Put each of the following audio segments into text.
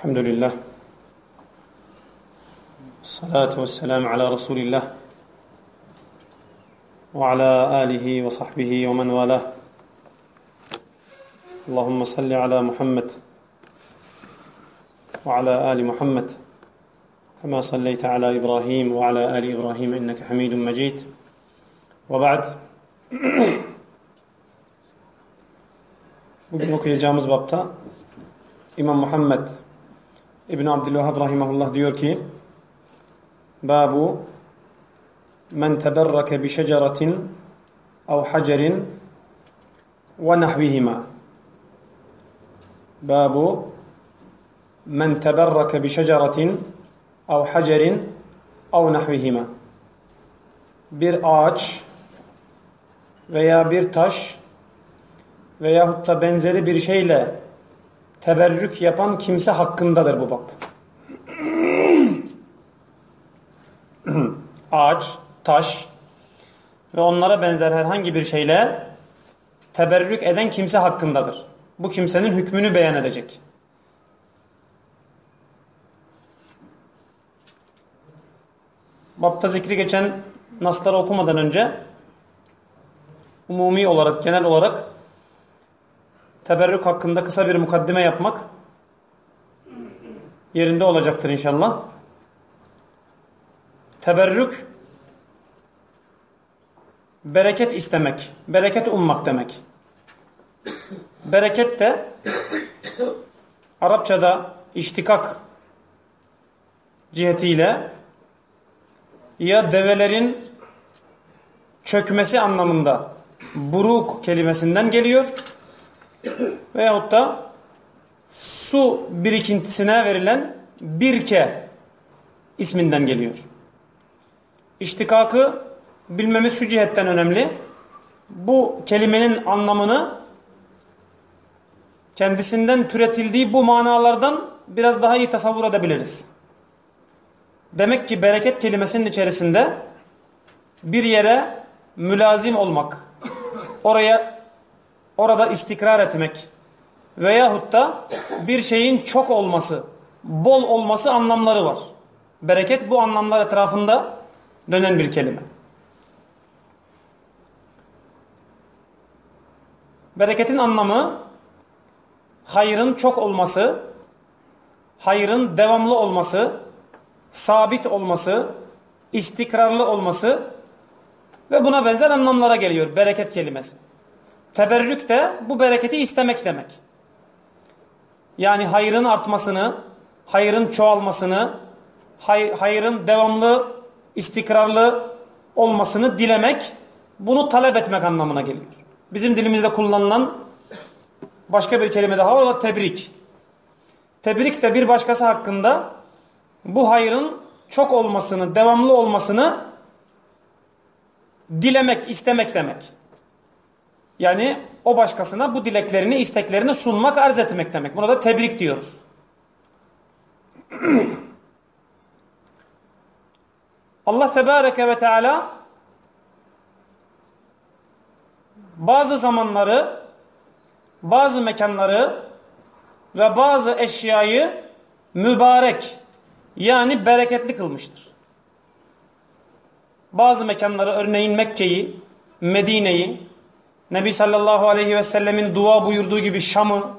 الحمد لله. الصلاة والسلام على رسول الله وعلى آله وصحبه ومن والاه. اللهم صل على محمد وعلى آل محمد كما صليت على إبراهيم وعلى آل إبراهيم إنك حميد مجيد. وبعد Bugün okuyacağımız bapta İmam Muhammed İbn Abdülvahhab rahimehullah diyor ki Babu men teberrake bi şeceratin ev hacerin ve nahvihima. Babu men teberrake bi şeceratin ev hacerin ev nahvihima. Bir ağaç veya bir taş veyahut da benzeri bir şeyle teberrük yapan kimse hakkındadır bu bab. Ağaç, taş ve onlara benzer herhangi bir şeyle teberrük eden kimse hakkındadır. Bu kimsenin hükmünü beyan edecek. Babta zikri geçen nasları okumadan önce umumi olarak, genel olarak teberrük hakkında kısa bir mukaddime yapmak yerinde olacaktır inşallah. Teberrük bereket istemek, bereket ummak demek. Bereket de Arapçada iştikak cihetiyle ya develerin çökmesi anlamında buruk kelimesinden geliyor veyahut da su birikintisine verilen birke isminden geliyor. İştikakı bilmemiz şu cihetten önemli. Bu kelimenin anlamını kendisinden türetildiği bu manalardan biraz daha iyi tasavvur edebiliriz. Demek ki bereket kelimesinin içerisinde bir yere mülazim olmak, oraya orada istikrar etmek veyahut da bir şeyin çok olması, bol olması anlamları var. Bereket bu anlamlar etrafında dönen bir kelime. Bereketin anlamı hayrın çok olması, hayrın devamlı olması, sabit olması, istikrarlı olması ve buna benzer anlamlara geliyor bereket kelimesi. Teberrük de bu bereketi istemek demek. Yani hayrın artmasını, hayrın çoğalmasını, hay hayrın devamlı, istikrarlı olmasını dilemek, bunu talep etmek anlamına geliyor. Bizim dilimizde kullanılan başka bir kelime daha var, o da tebrik. Tebrik de bir başkası hakkında bu hayrın çok olmasını, devamlı olmasını dilemek, istemek demek. Yani o başkasına bu dileklerini, isteklerini sunmak, arz etmek demek. Buna da tebrik diyoruz. Allah Tebareke ve Teala bazı zamanları, bazı mekanları ve bazı eşyayı mübarek yani bereketli kılmıştır. Bazı mekanları örneğin Mekke'yi, Medine'yi, Nebi sallallahu aleyhi ve sellemin dua buyurduğu gibi Şam'ı,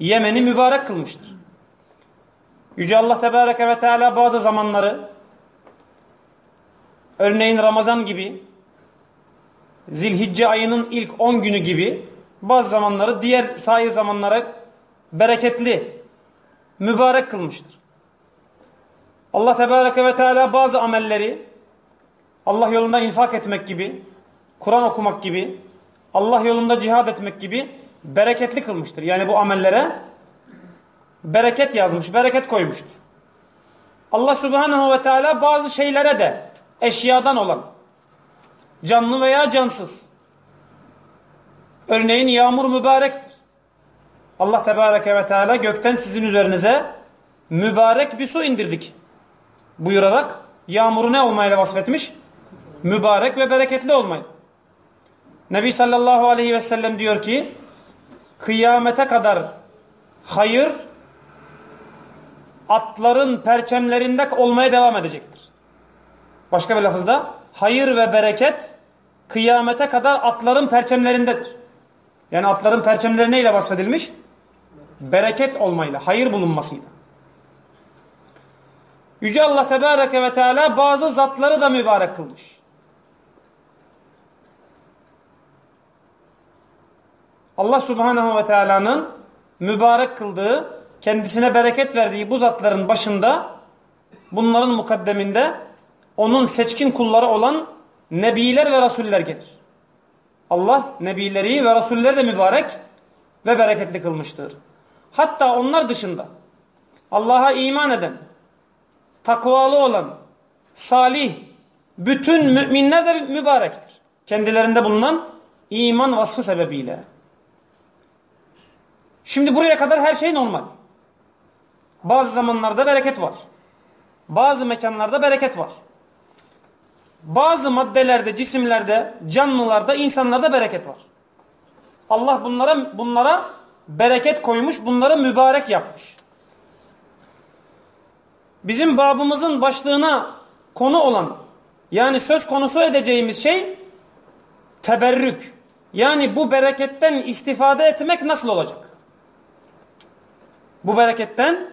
Yemen'i mübarek kılmıştır. Yüce Allah Tebareke ve Teala bazı zamanları, örneğin Ramazan gibi, Zilhicce ayının ilk 10 günü gibi, bazı zamanları diğer sair zamanlara bereketli, mübarek kılmıştır. Allah Tebareke ve Teala bazı amelleri, Allah yolunda infak etmek gibi, Kur'an okumak gibi, Allah yolunda cihad etmek gibi bereketli kılmıştır. Yani bu amellere bereket yazmış, bereket koymuştur. Allah Subhanahu ve Teala bazı şeylere de eşyadan olan, canlı veya cansız. Örneğin yağmur mübarektir. Allah Tebareke ve Teala gökten sizin üzerinize mübarek bir su indirdik buyurarak yağmuru ne olmayla vasfetmiş? Mübarek ve bereketli olmayla. Nebi sallallahu aleyhi ve sellem diyor ki kıyamete kadar hayır atların perçemlerinde olmaya devam edecektir. Başka bir lafızda hayır ve bereket kıyamete kadar atların perçemlerindedir. Yani atların perçemleri neyle vasfedilmiş? Bereket olmayla, hayır bulunmasıyla. Yüce Allah Tebareke ve Teala bazı zatları da mübarek kılmış. Allah Subhanahu ve Teala'nın mübarek kıldığı, kendisine bereket verdiği bu zatların başında, bunların mukaddeminde onun seçkin kulları olan nebiler ve rasuller gelir. Allah nebileri ve rasulleri de mübarek ve bereketli kılmıştır. Hatta onlar dışında Allah'a iman eden, takvalı olan, salih, bütün müminler de mübarektir. Kendilerinde bulunan iman vasfı sebebiyle. Şimdi buraya kadar her şey normal. Bazı zamanlarda bereket var. Bazı mekanlarda bereket var. Bazı maddelerde, cisimlerde, canlılarda, insanlarda bereket var. Allah bunlara bunlara bereket koymuş, bunları mübarek yapmış. Bizim babımızın başlığına konu olan, yani söz konusu edeceğimiz şey teberrük. Yani bu bereketten istifade etmek nasıl olacak? Bu bereketten,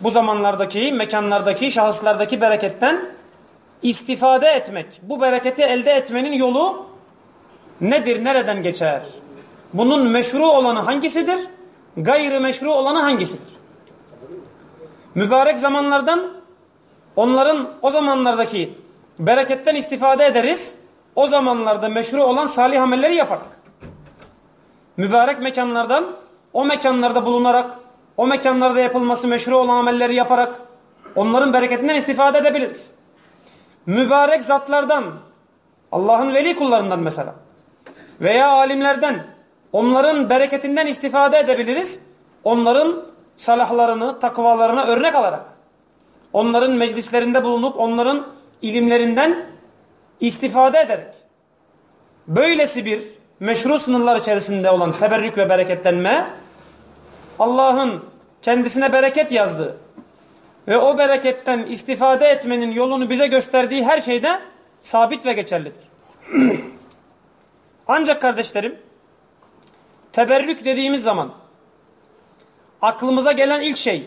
bu zamanlardaki, mekanlardaki, şahıslardaki bereketten istifade etmek, bu bereketi elde etmenin yolu nedir, nereden geçer? Bunun meşru olanı hangisidir? Gayrı meşru olanı hangisidir? Mübarek zamanlardan onların o zamanlardaki bereketten istifade ederiz. O zamanlarda meşru olan salih amelleri yaparak. Mübarek mekanlardan o mekanlarda bulunarak, o mekanlarda yapılması meşru olan amelleri yaparak onların bereketinden istifade edebiliriz mübarek zatlardan, Allah'ın veli kullarından mesela veya alimlerden onların bereketinden istifade edebiliriz. Onların salahlarını, takvalarına örnek alarak onların meclislerinde bulunup onların ilimlerinden istifade ederek böylesi bir meşru sınırlar içerisinde olan teberrük ve bereketlenme Allah'ın kendisine bereket yazdığı ve o bereketten istifade etmenin yolunu bize gösterdiği her şeyde sabit ve geçerlidir. Ancak kardeşlerim teberrük dediğimiz zaman aklımıza gelen ilk şey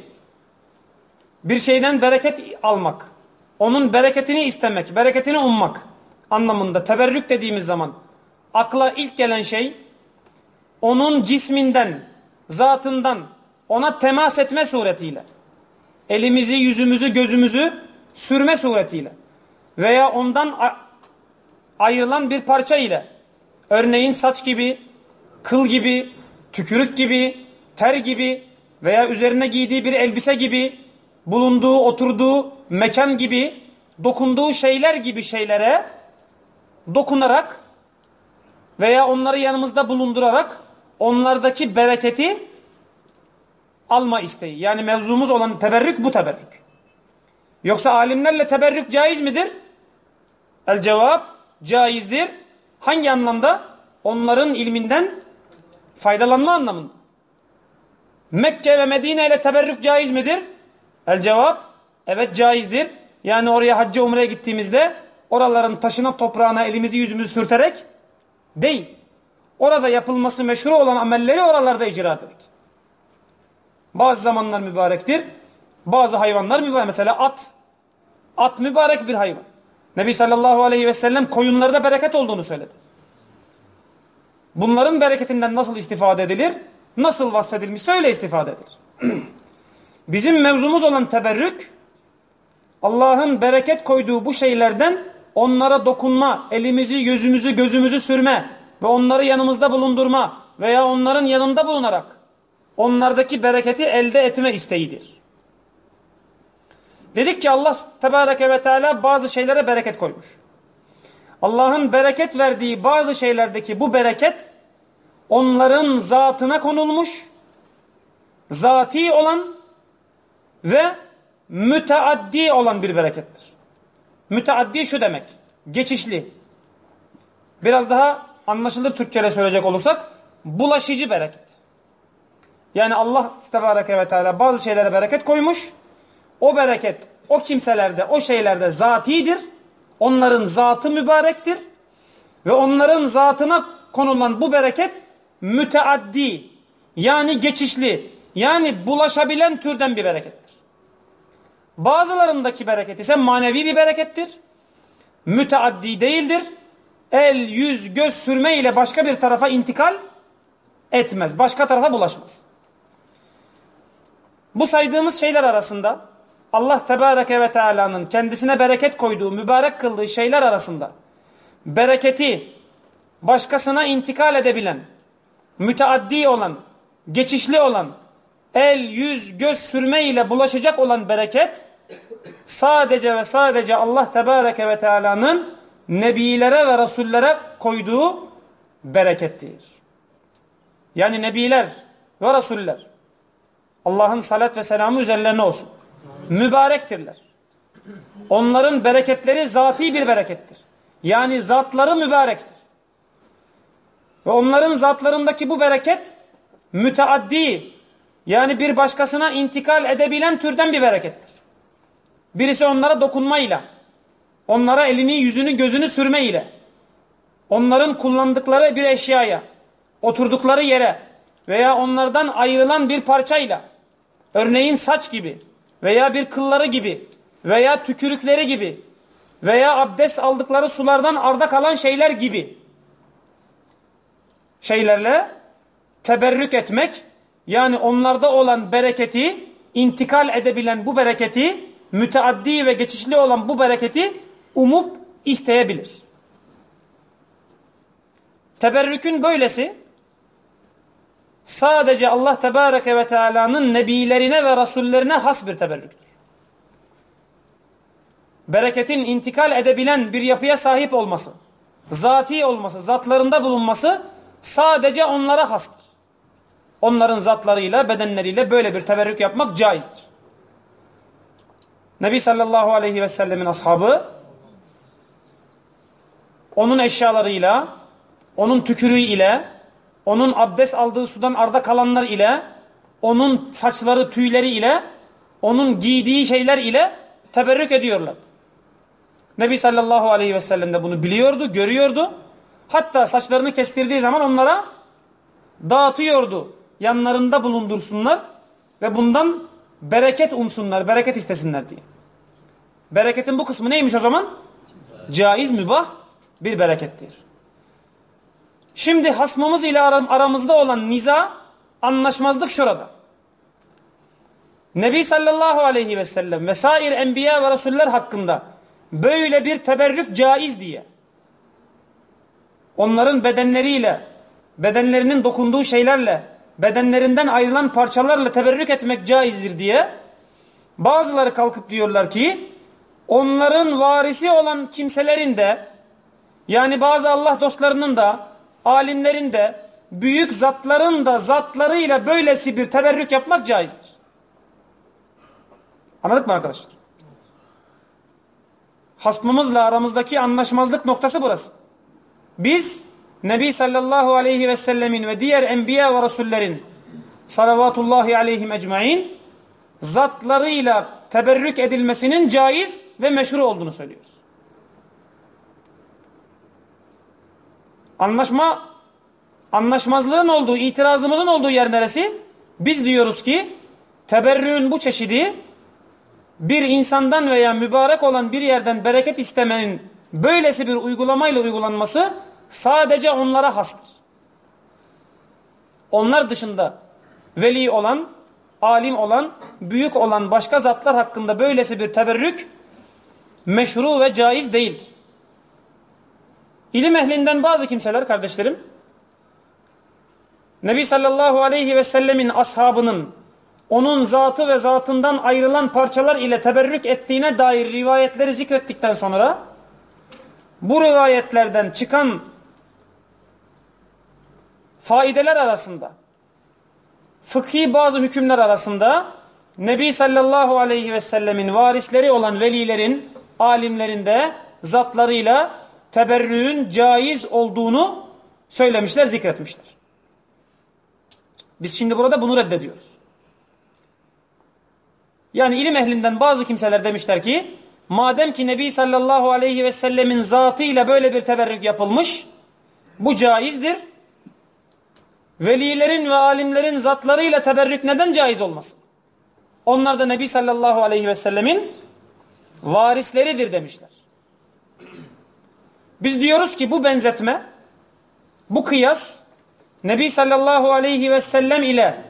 bir şeyden bereket almak, onun bereketini istemek, bereketini ummak anlamında teberrük dediğimiz zaman akla ilk gelen şey onun cisminden, zatından ona temas etme suretiyle elimizi, yüzümüzü, gözümüzü sürme suretiyle veya ondan ayrılan bir parça ile örneğin saç gibi, kıl gibi, tükürük gibi, ter gibi veya üzerine giydiği bir elbise gibi bulunduğu, oturduğu mekan gibi dokunduğu şeyler gibi şeylere dokunarak veya onları yanımızda bulundurarak onlardaki bereketi alma isteği. Yani mevzumuz olan teberrük bu teberrük. Yoksa alimlerle teberrük caiz midir? El cevap caizdir. Hangi anlamda? Onların ilminden faydalanma anlamında. Mekke ve Medine ile teberrük caiz midir? El cevap evet caizdir. Yani oraya hacca umreye gittiğimizde oraların taşına toprağına elimizi yüzümüzü sürterek değil. Orada yapılması meşhur olan amelleri oralarda icra ederek. Bazı zamanlar mübarektir. Bazı hayvanlar mübarek. Mesela at. At mübarek bir hayvan. Nebi sallallahu aleyhi ve sellem koyunlarda bereket olduğunu söyledi. Bunların bereketinden nasıl istifade edilir? Nasıl vasfedilmiş öyle istifade edilir. Bizim mevzumuz olan teberrük Allah'ın bereket koyduğu bu şeylerden onlara dokunma, elimizi, yüzümüzü, gözümüzü sürme ve onları yanımızda bulundurma veya onların yanında bulunarak onlardaki bereketi elde etme isteğidir. Dedik ki Allah Tebareke ve Teala bazı şeylere bereket koymuş. Allah'ın bereket verdiği bazı şeylerdeki bu bereket onların zatına konulmuş, zati olan ve müteaddi olan bir berekettir. Müteaddi şu demek, geçişli. Biraz daha anlaşılır Türkçe'yle söyleyecek olursak, bulaşıcı bereket. Yani Allah tebareke ve teala bazı şeylere bereket koymuş. O bereket o kimselerde, o şeylerde zatidir. Onların zatı mübarektir. Ve onların zatına konulan bu bereket müteaddi yani geçişli yani bulaşabilen türden bir berekettir. Bazılarındaki bereket ise manevi bir berekettir. Müteaddi değildir. El, yüz, göz sürme ile başka bir tarafa intikal etmez. Başka tarafa bulaşmaz. Bu saydığımız şeyler arasında Allah Tebareke ve Teala'nın kendisine bereket koyduğu, mübarek kıldığı şeyler arasında bereketi başkasına intikal edebilen, müteaddi olan, geçişli olan, el, yüz, göz sürme ile bulaşacak olan bereket sadece ve sadece Allah Tebareke ve Teala'nın nebilere ve rasullere koyduğu berekettir. Yani nebiler ve rasuller Allah'ın salat ve selamı üzerlerine olsun. Mübarektirler. Onların bereketleri zati bir berekettir. Yani zatları mübarektir. Ve onların zatlarındaki bu bereket müteaddi yani bir başkasına intikal edebilen türden bir berekettir. Birisi onlara dokunmayla, onlara elini, yüzünü, gözünü sürmeyle, onların kullandıkları bir eşyaya, oturdukları yere veya onlardan ayrılan bir parçayla, örneğin saç gibi veya bir kılları gibi veya tükürükleri gibi veya abdest aldıkları sulardan arda kalan şeyler gibi şeylerle teberrük etmek yani onlarda olan bereketi intikal edebilen bu bereketi müteaddi ve geçişli olan bu bereketi umup isteyebilir. Teberrükün böylesi sadece Allah Tebareke ve Teala'nın nebilerine ve rasullerine has bir teberrüktür. Bereketin intikal edebilen bir yapıya sahip olması, zati olması, zatlarında bulunması sadece onlara hastır. Onların zatlarıyla, bedenleriyle böyle bir teberrük yapmak caizdir. Nebi sallallahu aleyhi ve sellemin ashabı onun eşyalarıyla, onun tükürüğü ile, onun abdest aldığı sudan arda kalanlar ile, onun saçları, tüyleri ile, onun giydiği şeyler ile teberrük ediyorlar. Nebi sallallahu aleyhi ve sellem de bunu biliyordu, görüyordu. Hatta saçlarını kestirdiği zaman onlara dağıtıyordu. Yanlarında bulundursunlar ve bundan bereket umsunlar, bereket istesinler diye. Bereketin bu kısmı neymiş o zaman? Caiz, mübah bir berekettir. Şimdi hasmımız ile aramızda olan niza, anlaşmazlık şurada. Nebi sallallahu aleyhi ve sellem ve sair enbiya ve rasuller hakkında böyle bir teberrük caiz diye onların bedenleriyle, bedenlerinin dokunduğu şeylerle, bedenlerinden ayrılan parçalarla teberrük etmek caizdir diye bazıları kalkıp diyorlar ki onların varisi olan kimselerin de yani bazı Allah dostlarının da alimlerin de büyük zatların da zatlarıyla böylesi bir teberrük yapmak caizdir. Anladık mı arkadaşlar? Hasmımızla aramızdaki anlaşmazlık noktası burası. Biz Nebi sallallahu aleyhi ve sellemin ve diğer enbiya ve rasullerin salavatullahi aleyhim ecmain zatlarıyla teberrük edilmesinin caiz ve meşru olduğunu söylüyoruz. Anlaşma anlaşmazlığın olduğu, itirazımızın olduğu yer neresi? Biz diyoruz ki teberrüğün bu çeşidi bir insandan veya mübarek olan bir yerden bereket istemenin böylesi bir uygulamayla uygulanması sadece onlara hastır. Onlar dışında veli olan, alim olan, büyük olan başka zatlar hakkında böylesi bir teberrük meşru ve caiz değildir. İlim ehlinden bazı kimseler kardeşlerim, Nebi sallallahu aleyhi ve sellemin ashabının onun zatı ve zatından ayrılan parçalar ile teberrük ettiğine dair rivayetleri zikrettikten sonra bu rivayetlerden çıkan faideler arasında fıkhi bazı hükümler arasında Nebi sallallahu aleyhi ve sellemin varisleri olan velilerin alimlerinde zatlarıyla teberrüğün caiz olduğunu söylemişler, zikretmişler. Biz şimdi burada bunu reddediyoruz. Yani ilim ehlinden bazı kimseler demişler ki madem ki Nebi sallallahu aleyhi ve sellemin zatıyla böyle bir teberrük yapılmış bu caizdir. Velilerin ve alimlerin zatlarıyla teberrük neden caiz olmasın? Onlar da Nebi sallallahu aleyhi ve sellemin varisleridir demişler. Biz diyoruz ki bu benzetme, bu kıyas Nebi sallallahu aleyhi ve sellem ile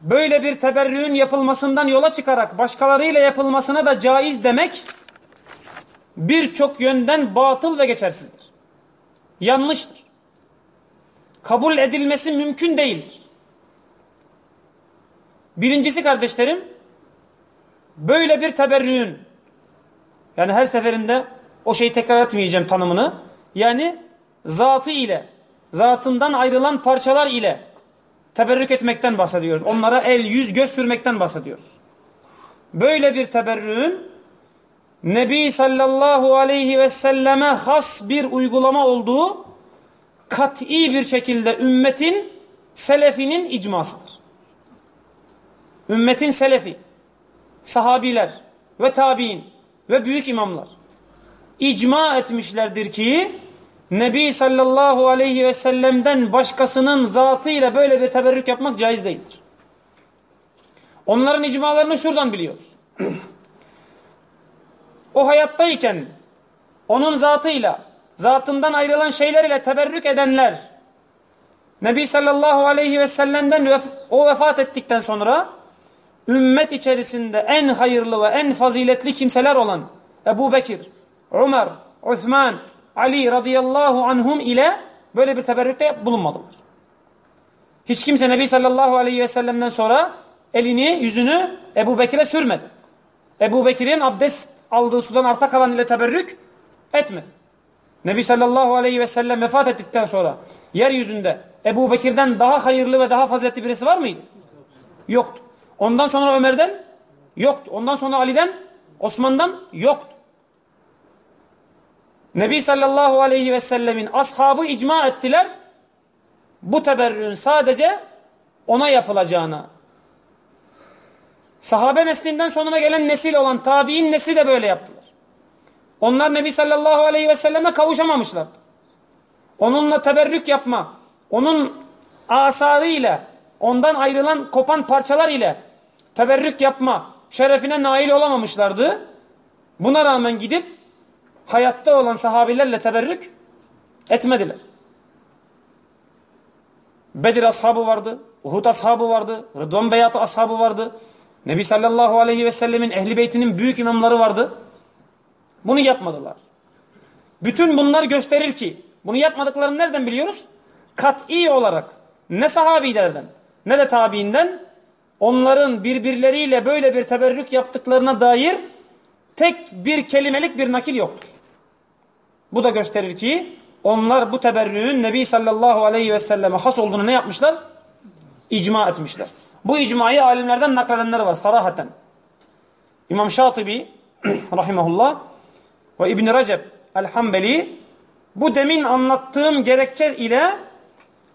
böyle bir teberrüğün yapılmasından yola çıkarak başkalarıyla yapılmasına da caiz demek birçok yönden batıl ve geçersizdir. Yanlıştır. Kabul edilmesi mümkün değildir. Birincisi kardeşlerim böyle bir teberrüğün yani her seferinde o şeyi tekrar etmeyeceğim tanımını yani zatı ile zatından ayrılan parçalar ile teberrük etmekten bahsediyoruz. Onlara el, yüz, göz sürmekten bahsediyoruz. Böyle bir teberrüğün Nebi sallallahu aleyhi ve selleme has bir uygulama olduğu kat'i bir şekilde ümmetin selefinin icmasıdır. Ümmetin selefi, sahabiler ve tabi'in ve büyük imamlar icma etmişlerdir ki Nebi sallallahu aleyhi ve sellem'den başkasının zatıyla böyle bir teberrük yapmak caiz değildir. Onların icmalarını şuradan biliyoruz. o hayattayken onun zatıyla, zatından ayrılan şeyler ile teberrük edenler Nebi sallallahu aleyhi ve sellem'den vef o vefat ettikten sonra ümmet içerisinde en hayırlı ve en faziletli kimseler olan Ebu Bekir, Ömer, Osman, Ali radıyallahu anhum ile böyle bir teberrükte bulunmadılar. Hiç kimse Nebi sallallahu aleyhi ve sellem'den sonra elini, yüzünü Ebu Bekir'e sürmedi. Ebu Bekir'in abdest aldığı sudan arta kalan ile teberrük etmedi. Nebi sallallahu aleyhi ve sellem vefat ettikten sonra yeryüzünde Ebu Bekir'den daha hayırlı ve daha faziletli birisi var mıydı? Yoktu. Ondan sonra Ömer'den yoktu. Ondan sonra Ali'den, Osman'dan yoktu. Nebi sallallahu aleyhi ve sellemin ashabı icma ettiler. Bu teberrün sadece ona yapılacağına. Sahabe neslinden sonuna gelen nesil olan tabi'in nesli de böyle yaptılar. Onlar Nebi sallallahu aleyhi ve selleme kavuşamamışlardı. Onunla teberrük yapma, onun asarı ile, ondan ayrılan kopan parçalar ile teberrük yapma şerefine nail olamamışlardı. Buna rağmen gidip hayatta olan sahabilerle teberrük etmediler. Bedir ashabı vardı, Uhud ashabı vardı, Rıdvan Beyatı ashabı vardı. Nebi sallallahu aleyhi ve sellemin ehli beytinin büyük imamları vardı. Bunu yapmadılar. Bütün bunlar gösterir ki bunu yapmadıklarını nereden biliyoruz? Kat'i olarak ne sahabilerden ne de tabiinden onların birbirleriyle böyle bir teberrük yaptıklarına dair tek bir kelimelik bir nakil yoktur. Bu da gösterir ki onlar bu teberrüğün Nebi sallallahu aleyhi ve selleme has olduğunu ne yapmışlar? İcma etmişler. Bu icmayı alimlerden nakledenler var sarahaten. İmam Şatibi rahimahullah ve İbn Recep el-Hambeli bu demin anlattığım gerekçe ile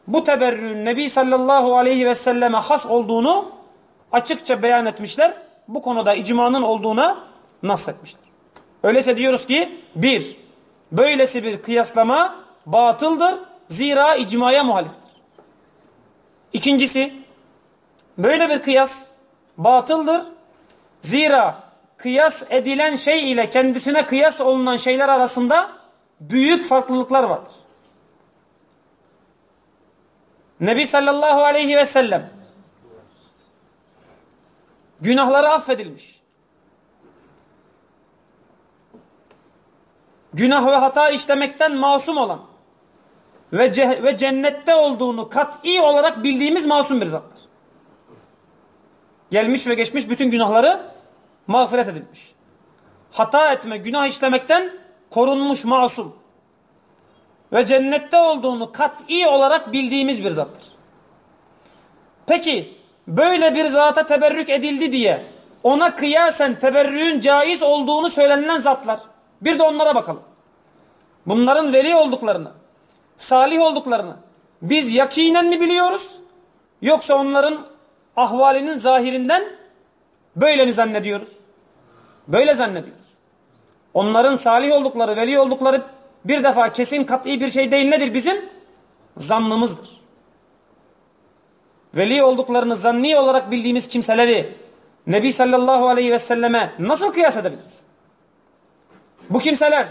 bu teberrüğün Nebi sallallahu aleyhi ve selleme has olduğunu açıkça beyan etmişler. Bu konuda icmanın olduğuna nas etmişler. Öyleyse diyoruz ki bir, böylesi bir kıyaslama batıldır. Zira icmaya muhaliftir. İkincisi, böyle bir kıyas batıldır. Zira kıyas edilen şey ile kendisine kıyas olunan şeyler arasında büyük farklılıklar vardır. Nebi sallallahu aleyhi ve sellem günahları affedilmiş. Günah ve hata işlemekten masum olan ve, ve cennette olduğunu kat'i olarak bildiğimiz masum bir zattır. Gelmiş ve geçmiş bütün günahları mağfiret edilmiş. Hata etme, günah işlemekten korunmuş masum. Ve cennette olduğunu kat'i olarak bildiğimiz bir zattır. Peki böyle bir zata teberrük edildi diye ona kıyasen teberrüğün caiz olduğunu söylenilen zatlar. Bir de onlara bakalım. Bunların veli olduklarını, salih olduklarını biz yakinen mi biliyoruz? Yoksa onların ahvalinin zahirinden böyle mi zannediyoruz? Böyle zannediyoruz. Onların salih oldukları, veli oldukları bir defa kesin kat'i bir şey değil nedir bizim? Zannımızdır. Veli olduklarını zanni olarak bildiğimiz kimseleri Nebi sallallahu aleyhi ve selleme nasıl kıyas edebiliriz? Bu kimseler,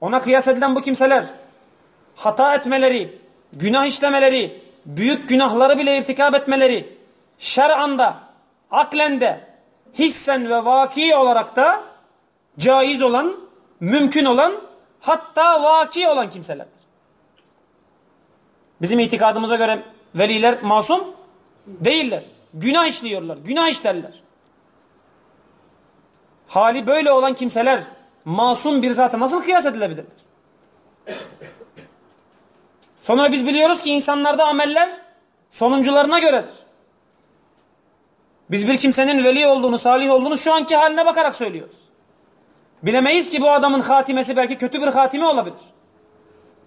ona kıyas edilen bu kimseler hata etmeleri, günah işlemeleri, büyük günahları bile irtikap etmeleri şer'anda, aklende, hissen ve vaki olarak da caiz olan, mümkün olan, hatta vaki olan kimselerdir. Bizim itikadımıza göre veliler masum değiller. Günah işliyorlar, günah işlerler. Hali böyle olan kimseler masum bir zata nasıl kıyas edilebilirler? Sonra biz biliyoruz ki insanlarda ameller sonuncularına göredir. Biz bir kimsenin veli olduğunu, salih olduğunu şu anki haline bakarak söylüyoruz. Bilemeyiz ki bu adamın hatimesi belki kötü bir hatime olabilir.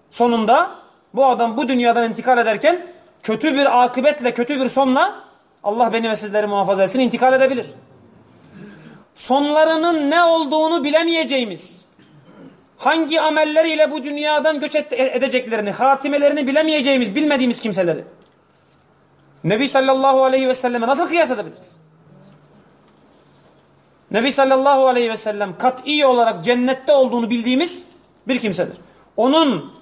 Sonunda bu adam bu dünyadan intikal ederken kötü bir akıbetle, kötü bir sonla Allah beni ve sizleri muhafaza etsin intikal edebilir. Sonlarının ne olduğunu bilemeyeceğimiz, hangi amelleriyle bu dünyadan göç edeceklerini, hatimelerini bilemeyeceğimiz, bilmediğimiz kimseleri Nebi sallallahu aleyhi ve selleme nasıl kıyas edebiliriz? Nebi sallallahu aleyhi ve sellem kat'i olarak cennette olduğunu bildiğimiz bir kimsedir. Onun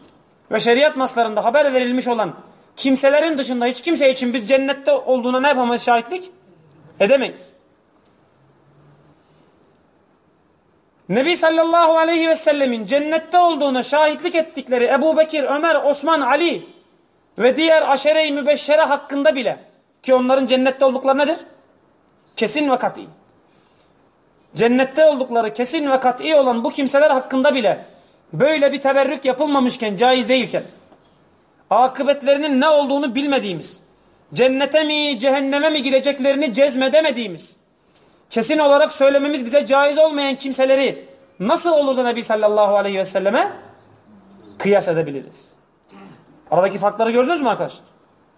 ve şeriat naslarında haber verilmiş olan kimselerin dışında hiç kimse için biz cennette olduğuna ne yapamayız şahitlik? Edemeyiz. Nebi sallallahu aleyhi ve sellemin cennette olduğuna şahitlik ettikleri Ebu Bekir, Ömer, Osman, Ali ve diğer aşere-i mübeşşere hakkında bile ki onların cennette oldukları nedir? Kesin ve kat'i. Cennette oldukları kesin ve kat'i olan bu kimseler hakkında bile böyle bir teberrük yapılmamışken, caiz değilken akıbetlerinin ne olduğunu bilmediğimiz, cennete mi, cehenneme mi gideceklerini cezmedemediğimiz, kesin olarak söylememiz bize caiz olmayan kimseleri nasıl olur da Nebi sallallahu aleyhi ve selleme kıyas edebiliriz? Aradaki farkları gördünüz mü arkadaşlar?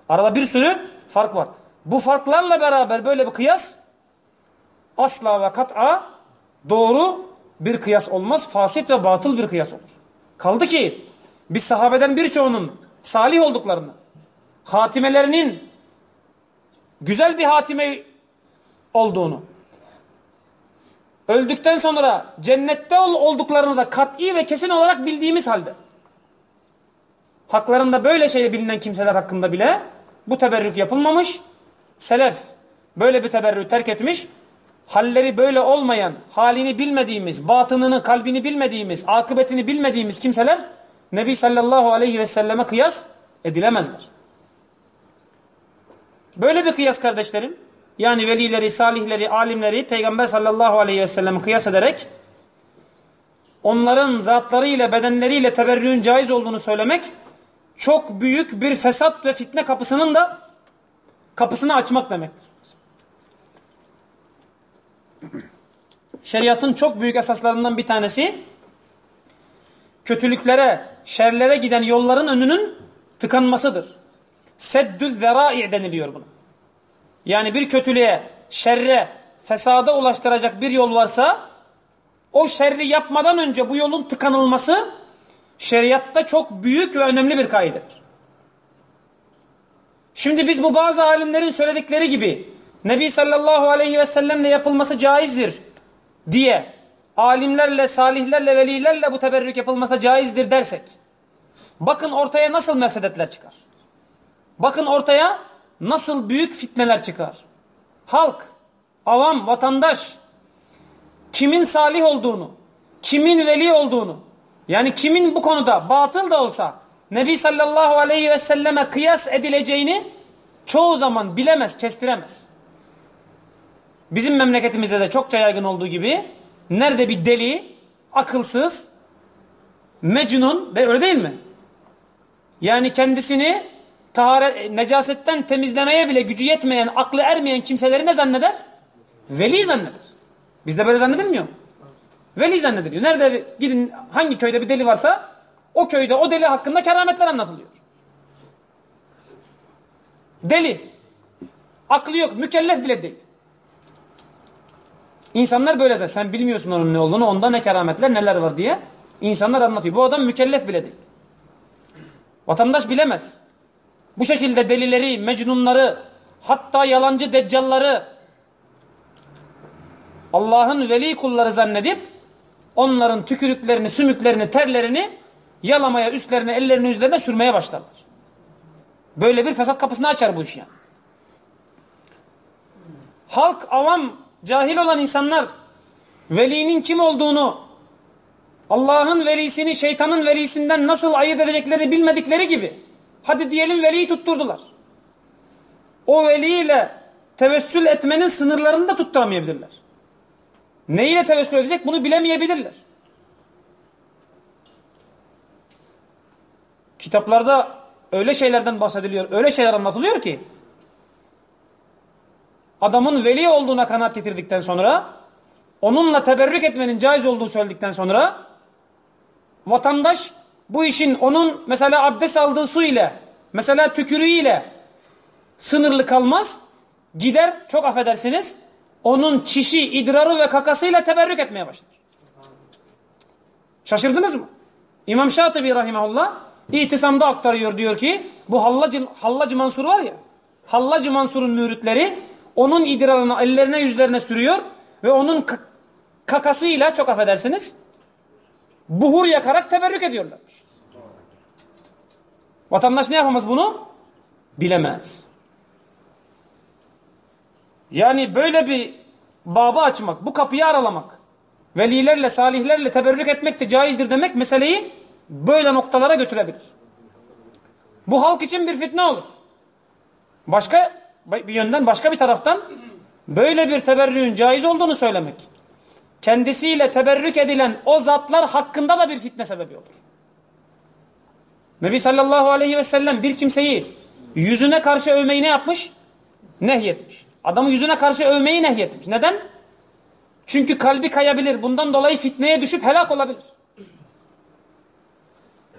Arada bir sürü fark var. Bu farklarla beraber böyle bir kıyas asla ve kat'a doğru bir kıyas olmaz. Fasit ve batıl bir kıyas olur. Kaldı ki biz sahabeden birçoğunun salih olduklarını, hatimelerinin güzel bir hatime olduğunu, öldükten sonra cennette olduklarını da kat'i ve kesin olarak bildiğimiz halde haklarında böyle şey bilinen kimseler hakkında bile bu teberrük yapılmamış. Selef böyle bir teberrük terk etmiş. Halleri böyle olmayan, halini bilmediğimiz, batınını, kalbini bilmediğimiz, akıbetini bilmediğimiz kimseler Nebi sallallahu aleyhi ve selleme kıyas edilemezler. Böyle bir kıyas kardeşlerim, yani velileri, salihleri, alimleri Peygamber sallallahu aleyhi ve sellem kıyas ederek onların zatlarıyla, bedenleriyle teberrüğün caiz olduğunu söylemek çok büyük bir fesat ve fitne kapısının da kapısını açmak demektir. Şeriatın çok büyük esaslarından bir tanesi kötülüklere, şerlere giden yolların önünün tıkanmasıdır. Seddüz zera'i deniliyor buna. Yani bir kötülüğe, şerre, fesada ulaştıracak bir yol varsa o şerri yapmadan önce bu yolun tıkanılması şeriatta çok büyük ve önemli bir kaidedir. Şimdi biz bu bazı alimlerin söyledikleri gibi Nebi sallallahu aleyhi ve sellemle yapılması caizdir diye alimlerle, salihlerle, velilerle bu teberrük yapılması caizdir dersek bakın ortaya nasıl mersedetler çıkar. Bakın ortaya nasıl büyük fitneler çıkar. Halk, avam, vatandaş kimin salih olduğunu, kimin veli olduğunu yani kimin bu konuda batıl da olsa Nebi sallallahu aleyhi ve selleme kıyas edileceğini çoğu zaman bilemez, kestiremez. Bizim memleketimizde de çokça yaygın olduğu gibi nerede bir deli, akılsız, mecnun, de öyle değil mi? Yani kendisini taharet, necasetten temizlemeye bile gücü yetmeyen, aklı ermeyen kimseleri ne zanneder? Veli zanneder. Bizde böyle zannedilmiyor? Veli zannediliyor. Nerede gidin hangi köyde bir deli varsa o köyde o deli hakkında kerametler anlatılıyor. Deli. Aklı yok, mükellef bile değil. İnsanlar böyle der. Sen bilmiyorsun onun ne olduğunu, onda ne kerametler, neler var diye. İnsanlar anlatıyor. Bu adam mükellef bile değil. Vatandaş bilemez. Bu şekilde delileri, mecnunları, hatta yalancı deccalları Allah'ın veli kulları zannedip onların tükürüklerini, sümüklerini, terlerini yalamaya, üstlerine, ellerini üzerine sürmeye başlarlar. Böyle bir fesat kapısını açar bu iş yani. Halk, avam, cahil olan insanlar velinin kim olduğunu Allah'ın velisini şeytanın velisinden nasıl ayırt edeceklerini bilmedikleri gibi hadi diyelim veliyi tutturdular. O veliyle tevessül etmenin sınırlarını da tutturamayabilirler. Neyle tevessül edecek bunu bilemeyebilirler. Kitaplarda öyle şeylerden bahsediliyor, öyle şeyler anlatılıyor ki adamın veli olduğuna kanaat getirdikten sonra onunla teberrük etmenin caiz olduğu söyledikten sonra vatandaş bu işin onun mesela abdest aldığı su ile mesela tükürüğü ile sınırlı kalmaz. Gider çok affedersiniz onun çişi, idrarı ve kakasıyla teberrük etmeye başlar. Şaşırdınız mı? İmam Şatibi rahimahullah İtisamda aktarıyor diyor ki bu Hallacı, Hallacı Mansur var ya Hallacı Mansur'un müritleri onun idrarını ellerine yüzlerine sürüyor ve onun kakasıyla çok affedersiniz buhur yakarak teberrük ediyorlarmış. Vatandaş ne yapamaz bunu? Bilemez. Yani böyle bir babı açmak, bu kapıyı aralamak, velilerle, salihlerle teberrük etmek de caizdir demek meseleyi böyle noktalara götürebilir. Bu halk için bir fitne olur. Başka bir yönden, başka bir taraftan böyle bir teberrüğün caiz olduğunu söylemek, kendisiyle teberrük edilen o zatlar hakkında da bir fitne sebebi olur. Nebi sallallahu aleyhi ve sellem bir kimseyi yüzüne karşı övmeyi ne yapmış? Nehyetmiş. Adamı yüzüne karşı övmeyi nehyetmiş. Neden? Çünkü kalbi kayabilir. Bundan dolayı fitneye düşüp helak olabilir.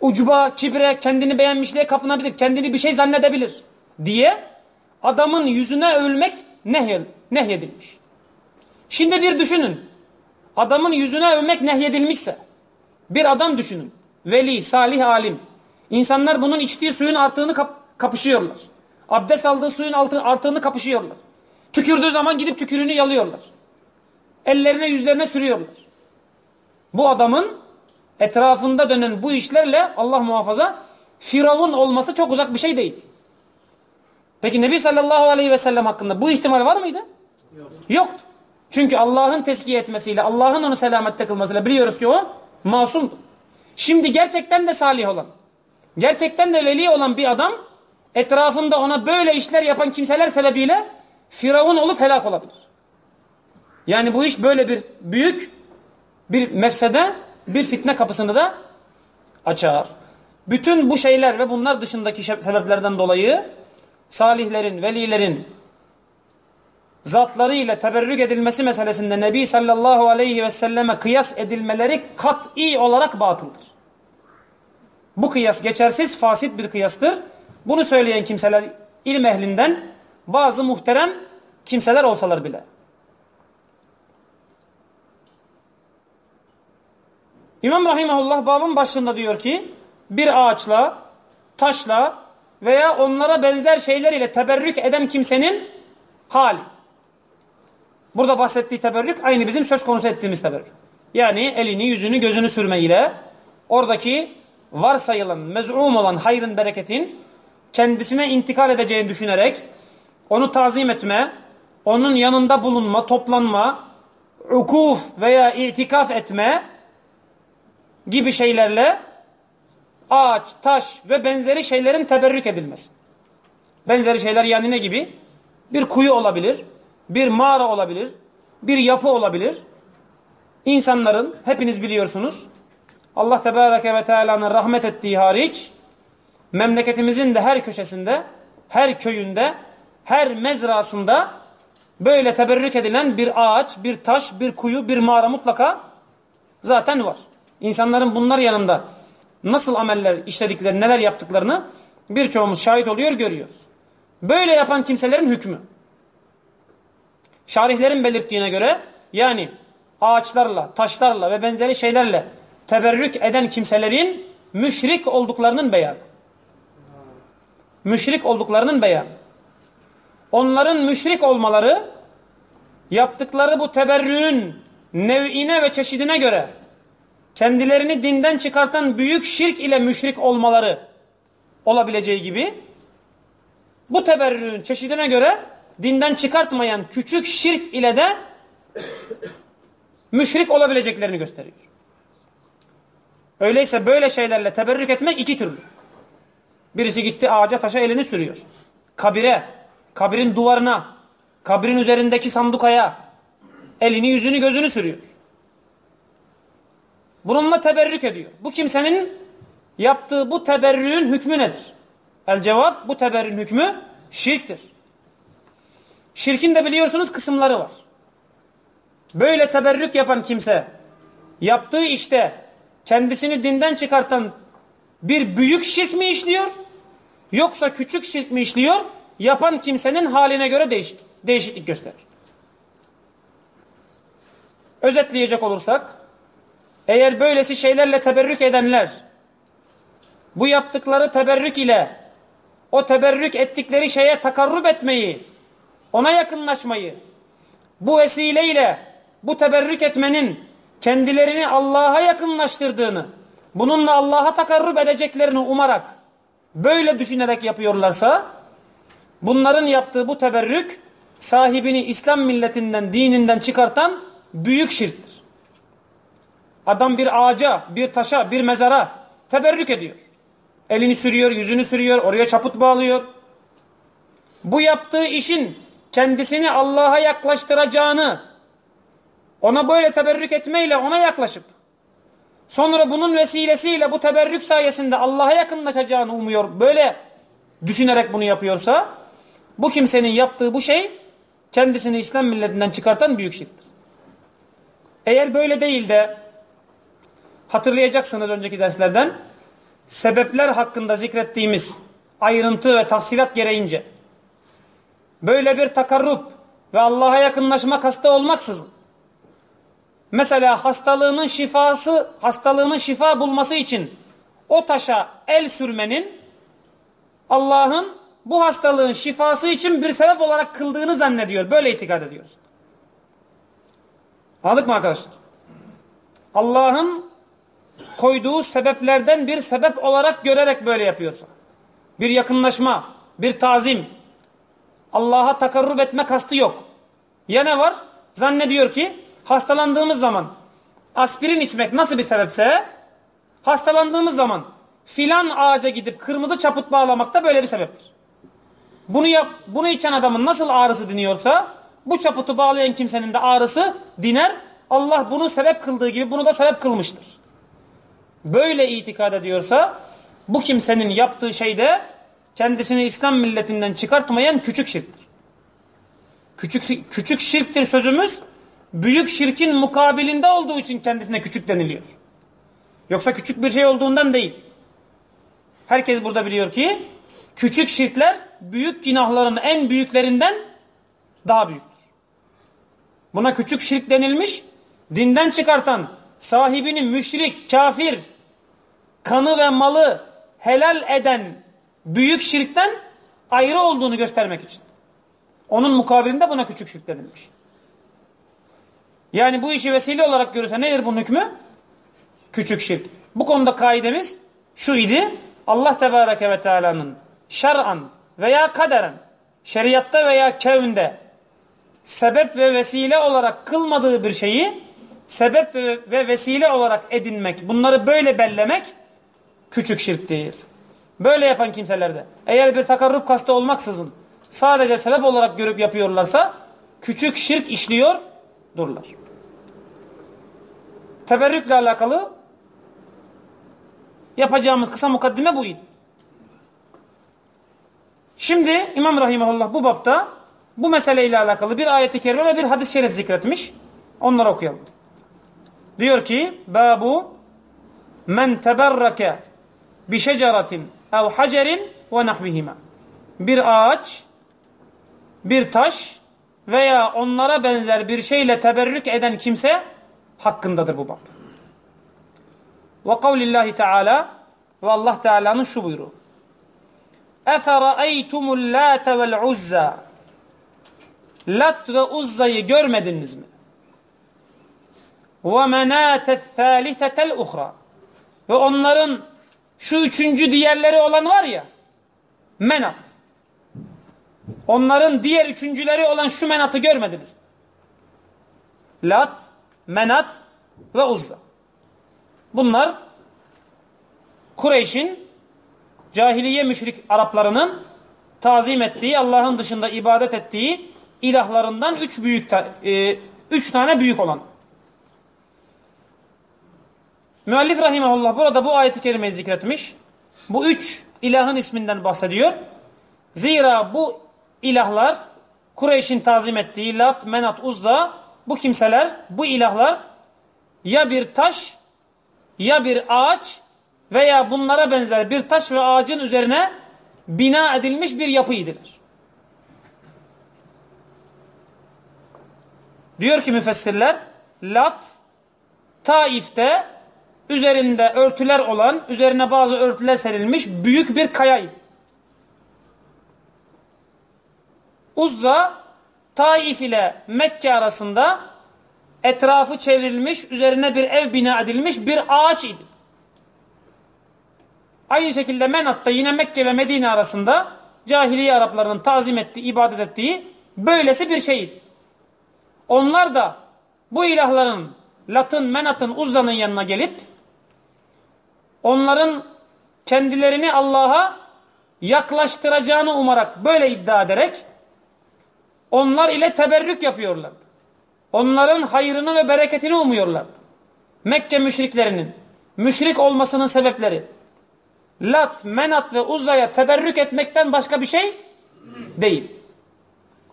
Ucuba, kibre, kendini beğenmişliğe kapınabilir. Kendini bir şey zannedebilir. Diye adamın yüzüne övülmek nehyedilmiş. Şimdi bir düşünün. Adamın yüzüne övmek nehyedilmişse bir adam düşünün. Veli, salih, alim. İnsanlar bunun içtiği suyun artığını kap kapışıyorlar. Abdest aldığı suyun altı, artığını kapışıyorlar. Tükürdüğü zaman gidip tükürüğünü yalıyorlar. Ellerine yüzlerine sürüyorlar. Bu adamın etrafında dönen bu işlerle Allah muhafaza Firavun olması çok uzak bir şey değil. Peki Nebi sallallahu aleyhi ve sellem hakkında bu ihtimal var mıydı? Yok. Yoktu. Çünkü Allah'ın teskiye etmesiyle, Allah'ın onu selamette kılmasıyla biliyoruz ki o masumdu. Şimdi gerçekten de salih olan, gerçekten de veli olan bir adam etrafında ona böyle işler yapan kimseler sebebiyle Firavun olup helak olabilir. Yani bu iş böyle bir büyük bir mefsede, bir fitne kapısını da açar. Bütün bu şeyler ve bunlar dışındaki sebeplerden dolayı salihlerin, velilerin zatlarıyla teberrük edilmesi meselesinde Nebi sallallahu aleyhi ve selleme kıyas edilmeleri kat'i olarak batıldır. Bu kıyas geçersiz, fasit bir kıyastır. Bunu söyleyen kimseler ilim ehlinden bazı muhterem kimseler olsalar bile. İmam Rahimahullah babın başında diyor ki bir ağaçla, taşla veya onlara benzer şeyler ile teberrük eden kimsenin hali. Burada bahsettiği teberrük aynı bizim söz konusu ettiğimiz teberrük. Yani elini, yüzünü, gözünü sürme ile oradaki varsayılan, mez'um olan hayrın, bereketin kendisine intikal edeceğini düşünerek onu tazim etme, onun yanında bulunma, toplanma, ukuf veya itikaf etme gibi şeylerle ağaç, taş ve benzeri şeylerin teberrük edilmesi. Benzeri şeyler yani ne gibi? Bir kuyu olabilir, bir mağara olabilir, bir yapı olabilir. İnsanların, hepiniz biliyorsunuz, Allah Tebareke ve Teala'nın rahmet ettiği hariç, memleketimizin de her köşesinde, her köyünde, her mezrasında böyle teberrük edilen bir ağaç, bir taş, bir kuyu, bir mağara mutlaka zaten var. İnsanların bunlar yanında nasıl ameller işlediklerini, neler yaptıklarını birçoğumuz şahit oluyor, görüyoruz. Böyle yapan kimselerin hükmü. Şarihlerin belirttiğine göre yani ağaçlarla, taşlarla ve benzeri şeylerle teberrük eden kimselerin müşrik olduklarının beyanı. Müşrik olduklarının beyanı. Onların müşrik olmaları yaptıkları bu teberrüğün nev'ine ve çeşidine göre kendilerini dinden çıkartan büyük şirk ile müşrik olmaları olabileceği gibi bu teberrüğün çeşidine göre dinden çıkartmayan küçük şirk ile de müşrik olabileceklerini gösteriyor. Öyleyse böyle şeylerle teberrük etmek iki türlü. Birisi gitti ağaca taşa elini sürüyor. Kabire, kabirin duvarına, kabirin üzerindeki sandukaya elini yüzünü gözünü sürüyor. Bununla teberrük ediyor. Bu kimsenin yaptığı bu teberrüğün hükmü nedir? El cevap bu teberrüğün hükmü şirktir. Şirkin de biliyorsunuz kısımları var. Böyle teberrük yapan kimse yaptığı işte kendisini dinden çıkartan bir büyük şirk mi işliyor yoksa küçük şirk mi işliyor? Yapan kimsenin haline göre değişik, değişiklik gösterir. Özetleyecek olursak eğer böylesi şeylerle teberrük edenler bu yaptıkları teberrük ile o teberrük ettikleri şeye takarrub etmeyi, ona yakınlaşmayı, bu vesileyle bu teberrük etmenin kendilerini Allah'a yakınlaştırdığını, bununla Allah'a takarrub edeceklerini umarak, böyle düşünerek yapıyorlarsa, bunların yaptığı bu teberrük, sahibini İslam milletinden, dininden çıkartan büyük şirktir. Adam bir ağaca, bir taşa, bir mezara teberrük ediyor. Elini sürüyor, yüzünü sürüyor, oraya çaput bağlıyor. Bu yaptığı işin kendisini Allah'a yaklaştıracağını, ona böyle teberrük etmeyle ona yaklaşıp, sonra bunun vesilesiyle bu teberrük sayesinde Allah'a yakınlaşacağını umuyor, böyle düşünerek bunu yapıyorsa, bu kimsenin yaptığı bu şey, kendisini İslam milletinden çıkartan büyük şirktir. Eğer böyle değil de, hatırlayacaksınız önceki derslerden, sebepler hakkında zikrettiğimiz ayrıntı ve tafsilat gereğince böyle bir takarrub ve Allah'a yakınlaşma kastı olmaksızın mesela hastalığının şifası hastalığının şifa bulması için o taşa el sürmenin Allah'ın bu hastalığın şifası için bir sebep olarak kıldığını zannediyor. Böyle itikad ediyoruz. Anladık mı arkadaşlar? Allah'ın koyduğu sebeplerden bir sebep olarak görerek böyle yapıyorsa, bir yakınlaşma, bir tazim, Allah'a takarrub etme kastı yok. Ya ne var? Zannediyor ki hastalandığımız zaman aspirin içmek nasıl bir sebepse hastalandığımız zaman filan ağaca gidip kırmızı çaput bağlamak da böyle bir sebeptir. Bunu yap, bunu içen adamın nasıl ağrısı diniyorsa bu çaputu bağlayan kimsenin de ağrısı diner. Allah bunu sebep kıldığı gibi bunu da sebep kılmıştır böyle itikad ediyorsa bu kimsenin yaptığı şey de kendisini İslam milletinden çıkartmayan küçük şirktir. Küçük, küçük şirktir sözümüz büyük şirkin mukabilinde olduğu için kendisine küçük deniliyor. Yoksa küçük bir şey olduğundan değil. Herkes burada biliyor ki küçük şirkler büyük günahların en büyüklerinden daha büyüktür. Buna küçük şirk denilmiş. Dinden çıkartan, sahibini müşrik, kafir, kanı ve malı helal eden büyük şirkten ayrı olduğunu göstermek için. Onun mukabilinde buna küçük şirk denilmiş. Yani bu işi vesile olarak görürse nedir bunun hükmü? Küçük şirk. Bu konuda kaidemiz şu idi. Allah Tebareke ve Teala'nın şer'an veya kaderen şeriatta veya kevnde sebep ve vesile olarak kılmadığı bir şeyi sebep ve vesile olarak edinmek, bunları böyle bellemek küçük şirktir. Böyle yapan kimselerde eğer bir takarrub kastı olmaksızın sadece sebep olarak görüp yapıyorlarsa küçük şirk işliyor dururlar. Teberrükle alakalı yapacağımız kısa mukaddime buydu. Şimdi İmam Rahimahullah bu bapta bu meseleyle alakalı bir ayet-i kerime ve bir hadis-i şerif zikretmiş. Onları okuyalım. Diyor ki Babu men teberrake bi şeceratin ev hacerin ve nahvihima. Bir ağaç, bir taş veya onlara benzer bir şeyle teberrük eden kimse hakkındadır bu bab. Ve kavlillahi teala ve Allah Teala'nın şu buyruğu. Efera'eytumul lâte vel uzza. Lat ve uzzayı görmediniz mi? Ve menâte's-sâlisetel. Ve onların şu üçüncü diğerleri olan var ya, Menat. Onların diğer üçüncüleri olan şu Menat'ı görmediniz? Lat, Menat ve Uzza. Bunlar Kureyş'in cahiliye müşrik Araplarının tazim ettiği, Allah'ın dışında ibadet ettiği ilahlarından üç büyük e, üç tane büyük olan. Müellif rahimahullah burada bu ayeti kerimeyi zikretmiş. Bu üç ilahın isminden bahsediyor. Zira bu ilahlar Kureyş'in tazim ettiği Lat, Menat, Uzza bu kimseler, bu ilahlar ya bir taş ya bir ağaç veya bunlara benzer bir taş ve ağacın üzerine bina edilmiş bir yapıydılar. Diyor ki müfessirler Lat Taif'te üzerinde örtüler olan, üzerine bazı örtüler serilmiş büyük bir kayaydı. Uzza Taif ile Mekke arasında etrafı çevrilmiş, üzerine bir ev bina edilmiş bir ağaç idi. Aynı şekilde Menat'ta yine Mekke ve Medine arasında cahiliye Araplarının tazim ettiği, ibadet ettiği böylesi bir şeydi. Onlar da bu ilahların Lat'ın, Menat'ın, Uzza'nın yanına gelip onların kendilerini Allah'a yaklaştıracağını umarak böyle iddia ederek onlar ile teberrük yapıyorlardı. Onların hayrını ve bereketini umuyorlardı. Mekke müşriklerinin müşrik olmasının sebepleri Lat, Menat ve Uzza'ya teberrük etmekten başka bir şey değil.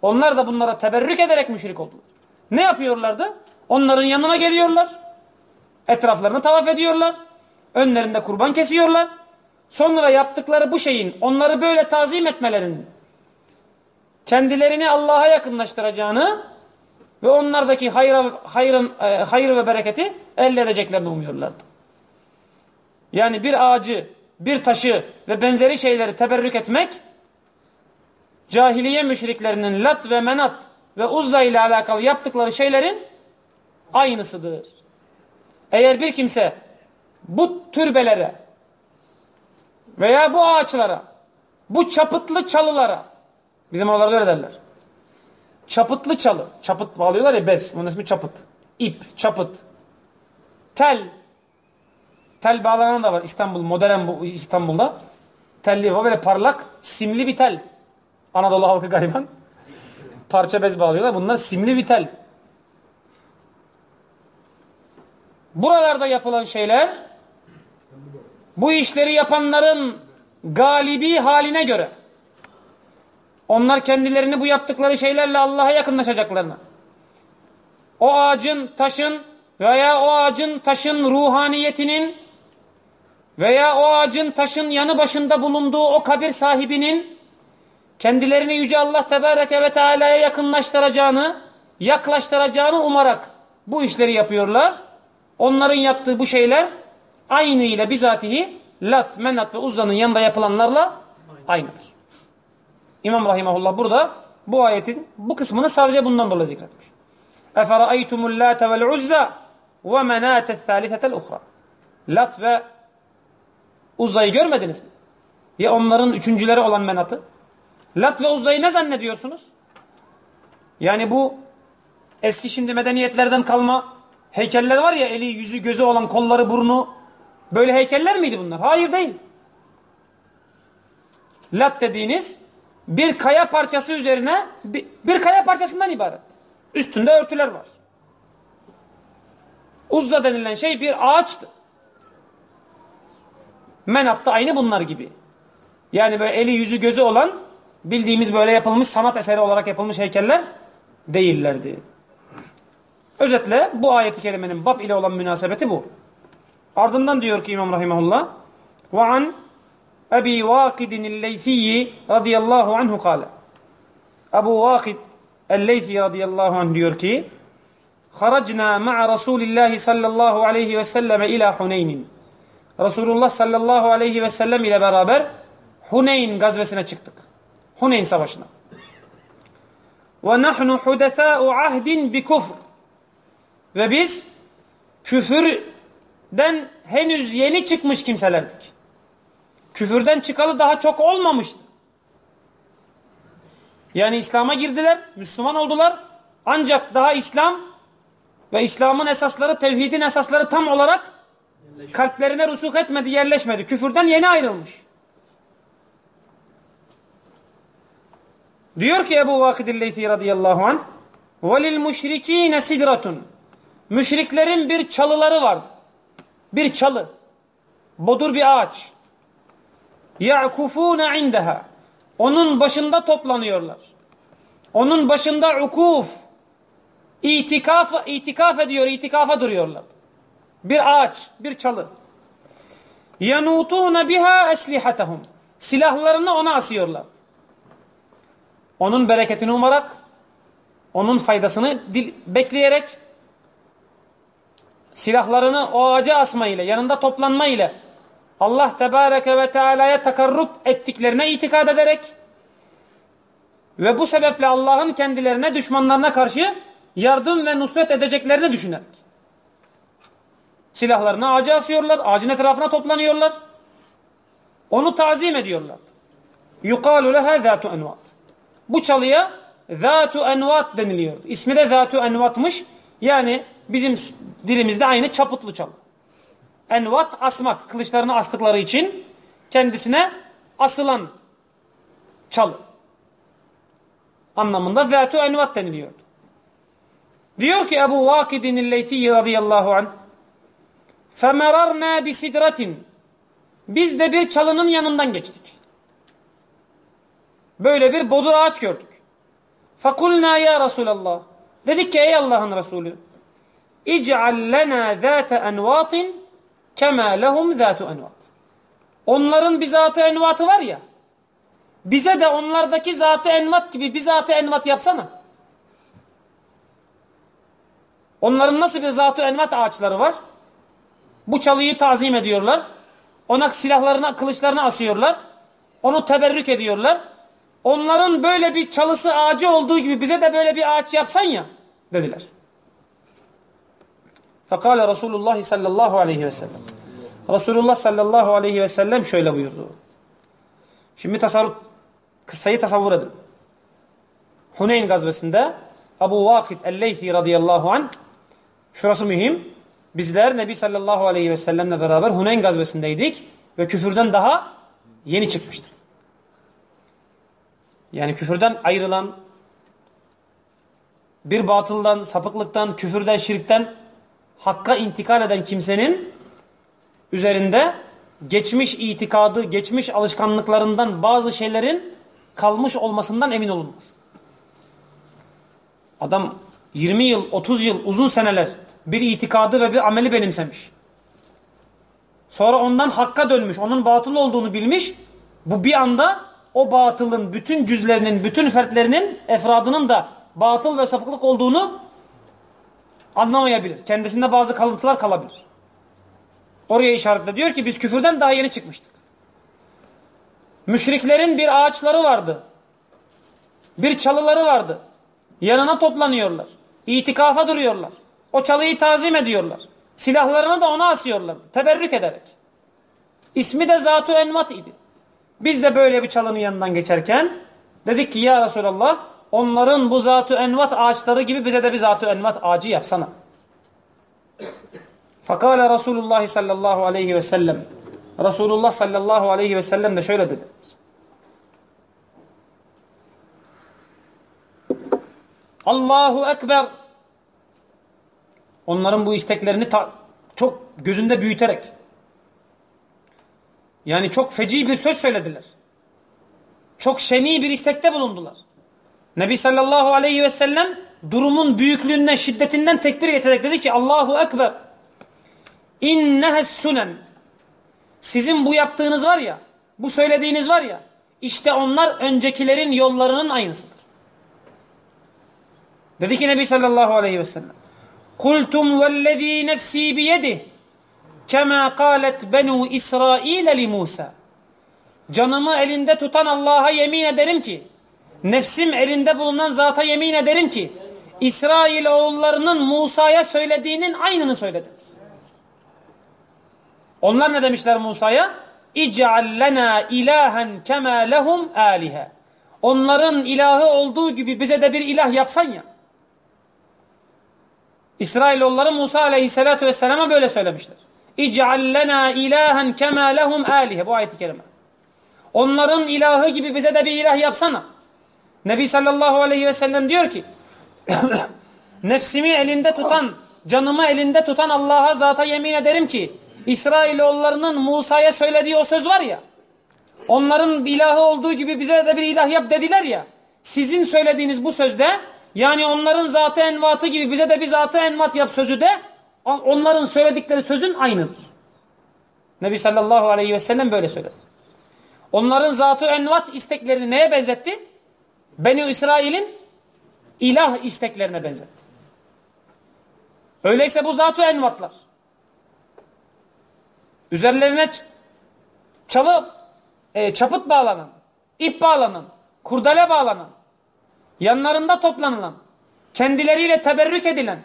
Onlar da bunlara teberrük ederek müşrik oldular. Ne yapıyorlardı? Onların yanına geliyorlar. Etraflarını tavaf ediyorlar. Önlerinde kurban kesiyorlar. Sonra yaptıkları bu şeyin onları böyle tazim etmelerinin kendilerini Allah'a yakınlaştıracağını ve onlardaki hayra, hayrın, e, hayır ve bereketi elde edeceklerini umuyorlardı. Yani bir ağacı, bir taşı ve benzeri şeyleri teberrük etmek cahiliye müşriklerinin lat ve menat ve uzza ile alakalı yaptıkları şeylerin aynısıdır. Eğer bir kimse bu türbelere veya bu ağaçlara, bu çapıtlı çalılara, bizim oralarda öyle derler. Çapıtlı çalı, çapıt bağlıyorlar ya bez, onun ismi çapıt. İp, çapıt, tel, tel bağlanan da var İstanbul, modern bu İstanbul'da. Telli var böyle parlak, simli bir tel. Anadolu halkı gariban. Parça bez bağlıyorlar. Bunlar simli bir tel. Buralarda yapılan şeyler bu işleri yapanların galibi haline göre onlar kendilerini bu yaptıkları şeylerle Allah'a yakınlaşacaklarını o ağacın, taşın veya o ağacın, taşın ruhaniyetinin veya o ağacın, taşın yanı başında bulunduğu o kabir sahibinin kendilerini Yüce Allah Tebareke ve Teala'ya yakınlaştıracağını, yaklaştıracağını umarak bu işleri yapıyorlar. Onların yaptığı bu şeyler aynı ile bizatihi Lat, Menat ve Uzza'nın yanında yapılanlarla aynıdır. İmam Rahimahullah burada bu ayetin bu kısmını sadece bundan dolayı zikretmiş. اَفَرَأَيْتُمُ اللّٰتَ وَالْعُزَّى وَمَنَاتَ الثَّالِثَةَ الْاُخْرَى Lat ve Uzza'yı görmediniz mi? Ya onların üçüncüleri olan Menat'ı? Lat ve Uzza'yı ne zannediyorsunuz? Yani bu eski şimdi medeniyetlerden kalma heykeller var ya eli yüzü gözü olan kolları burnu böyle heykeller miydi bunlar? Hayır değil. Lat dediğiniz bir kaya parçası üzerine bir, bir kaya parçasından ibaret. Üstünde örtüler var. Uzza denilen şey bir ağaçtı. Menat da aynı bunlar gibi. Yani böyle eli yüzü gözü olan bildiğimiz böyle yapılmış sanat eseri olarak yapılmış heykeller değillerdi. Özetle bu ayeti kerimenin bab ile olan münasebeti bu. Ardından diyor ki İmam Rahimahullah ve an Ebi Vakidin el-Leythiyyi radıyallahu anhu kâle Ebu Vakid El-Leythi radıyallahu anh diyor ki Haracna ma'a Resulillahi sallallahu aleyhi ve selleme ila Huneynin. Resulullah sallallahu aleyhi ve sellem ile beraber Huneyn gazvesine çıktık. Huneyn savaşına. Ve nahnu hudethâ'u ahdin bi kufr. Ve biz küfürden henüz yeni çıkmış kimselerdik. Küfürden çıkalı daha çok olmamıştı. Yani İslam'a girdiler, Müslüman oldular. Ancak daha İslam ve İslam'ın esasları, tevhidin esasları tam olarak kalplerine rusuk etmedi, yerleşmedi. Küfürden yeni ayrılmış. Diyor ki Ebu Vakid Leythi radıyallahu anh وَلِلْ مُشْرِك۪ينَ سِدْرَةٌ Müşriklerin bir çalıları vardı. Bir çalı. Bodur bir ağaç. يَعْكُفُونَ عِنْدَهَا Onun başında toplanıyorlar. Onun başında ukuf, itikaf, itikaf ediyor, itikafa duruyorlar. Bir ağaç, bir çalı. يَنُوتُونَ biha eslihatahum. Silahlarını ona asıyorlar. Onun bereketini umarak, onun faydasını dil, bekleyerek, silahlarını o ağaca asma ile, yanında toplanma ile, Allah Tebareke ve Teala'ya takarrup ettiklerine itikad ederek ve bu sebeple Allah'ın kendilerine düşmanlarına karşı yardım ve nusret edeceklerini düşünerek. Silahlarını ağaca asıyorlar, ağacın etrafına toplanıyorlar. Onu tazim ediyorlar. Yukalu leha zâtu envat. Bu çalıya zâtu envat deniliyor. İsmi de zâtu envatmış. Yani bizim dilimizde aynı çaputlu çalı. Envat asmak. Kılıçlarını astıkları için kendisine asılan çalı. Anlamında zâtu envat deniliyordu. Diyor ki Ebu Vakidin Leythi radıyallahu anh فَمَرَرْنَا بِسِدْرَةٍ Biz de bir çalının yanından geçtik. Böyle bir bodur ağaç gördük. فَقُلْنَا ya Resulallah Dedik ki ey Allah'ın Resulü اِجْعَلْ لَنَا ذَاتَ اَنْوَاطٍ كَمَا لَهُمْ ذَاتُ اَنْوَاطٍ Onların bir zatı envatı var ya bize de onlardaki zatı envat gibi bir zatı envat yapsana. Onların nasıl bir zatı envat ağaçları var? Bu çalıyı tazim ediyorlar. Ona silahlarına, kılıçlarına asıyorlar. Onu teberrük ediyorlar. Onların böyle bir çalısı ağacı olduğu gibi bize de böyle bir ağaç yapsan ya dediler. Fekale Resulullah sallallahu aleyhi ve sellem. Resulullah sallallahu aleyhi ve sellem şöyle buyurdu. Şimdi tasarruf, kıssayı tasavvur edin. Huneyn gazvesinde Abu Vakid el-Leythi radıyallahu anh şurası mühim. Bizler Nebi sallallahu aleyhi ve sellemle beraber Huneyn gazvesindeydik ve küfürden daha yeni çıkmıştık. Yani küfürden ayrılan bir batıldan, sapıklıktan, küfürden, şirkten hakka intikal eden kimsenin üzerinde geçmiş itikadı, geçmiş alışkanlıklarından bazı şeylerin kalmış olmasından emin olunmaz. Adam 20 yıl, 30 yıl, uzun seneler bir itikadı ve bir ameli benimsemiş. Sonra ondan hakka dönmüş, onun batıl olduğunu bilmiş. Bu bir anda o batılın bütün cüzlerinin, bütün fertlerinin, efradının da batıl ve sapıklık olduğunu anlamayabilir. Kendisinde bazı kalıntılar kalabilir. Oraya işaretle diyor ki biz küfürden daha yeni çıkmıştık. Müşriklerin bir ağaçları vardı. Bir çalıları vardı. Yanına toplanıyorlar. İtikafa duruyorlar. O çalıyı tazim ediyorlar. Silahlarını da ona asıyorlar. Teberrük ederek. İsmi de Zatu Envat idi. Biz de böyle bir çalının yanından geçerken dedik ki ya Resulallah onların bu Zatu Envat ağaçları gibi bize de bir Zatu Envat ağacı yapsana. Fakale Resulullah sallallahu aleyhi ve sellem Resulullah sallallahu aleyhi ve sellem de şöyle dedi. Allahu Ekber onların bu isteklerini çok gözünde büyüterek yani çok feci bir söz söylediler. Çok şeni bir istekte bulundular. Nebi sallallahu aleyhi ve sellem durumun büyüklüğünden, şiddetinden tekbir getirerek dedi ki Allahu Ekber innehes sunen sizin bu yaptığınız var ya, bu söylediğiniz var ya, işte onlar öncekilerin yollarının aynısıdır. Dedi ki Nebi sallallahu aleyhi ve sellem. Kultum vellezî nefsî biyedih kema kâlet benu İsrail li Musa. Canımı elinde tutan Allah'a yemin ederim ki nefsim elinde bulunan zata yemin ederim ki İsrail oğullarının Musa'ya söylediğinin aynını söylediniz. Onlar ne demişler Musa'ya? İc'al lena ilahen kema lehum alihe. Onların ilahı olduğu gibi bize de bir ilah yapsan ya. İsrailoğulları Musa aleyhissalatu vesselama böyle söylemişler. İc'al lena ilahen kema lehum alihe. Bu ayet-i kerime. Onların ilahı gibi bize de bir ilah yapsana. Nebi sallallahu aleyhi ve sellem diyor ki nefsimi elinde tutan, canımı elinde tutan Allah'a zata yemin ederim ki İsrailoğullarının Musa'ya söylediği o söz var ya onların ilahı olduğu gibi bize de bir ilah yap dediler ya sizin söylediğiniz bu sözde yani onların zatı envatı gibi bize de bir zatı envat yap sözü de onların söyledikleri sözün aynıdır. Nebi sallallahu aleyhi ve sellem böyle söyledi. Onların zatı envat isteklerini neye benzetti? Beni İsrail'in ilah isteklerine benzetti. Öyleyse bu zatı envatlar. Üzerlerine çalı, e, çaput bağlanan, ip bağlanan, kurdele bağlanan, yanlarında toplanılan, kendileriyle teberrük edilen,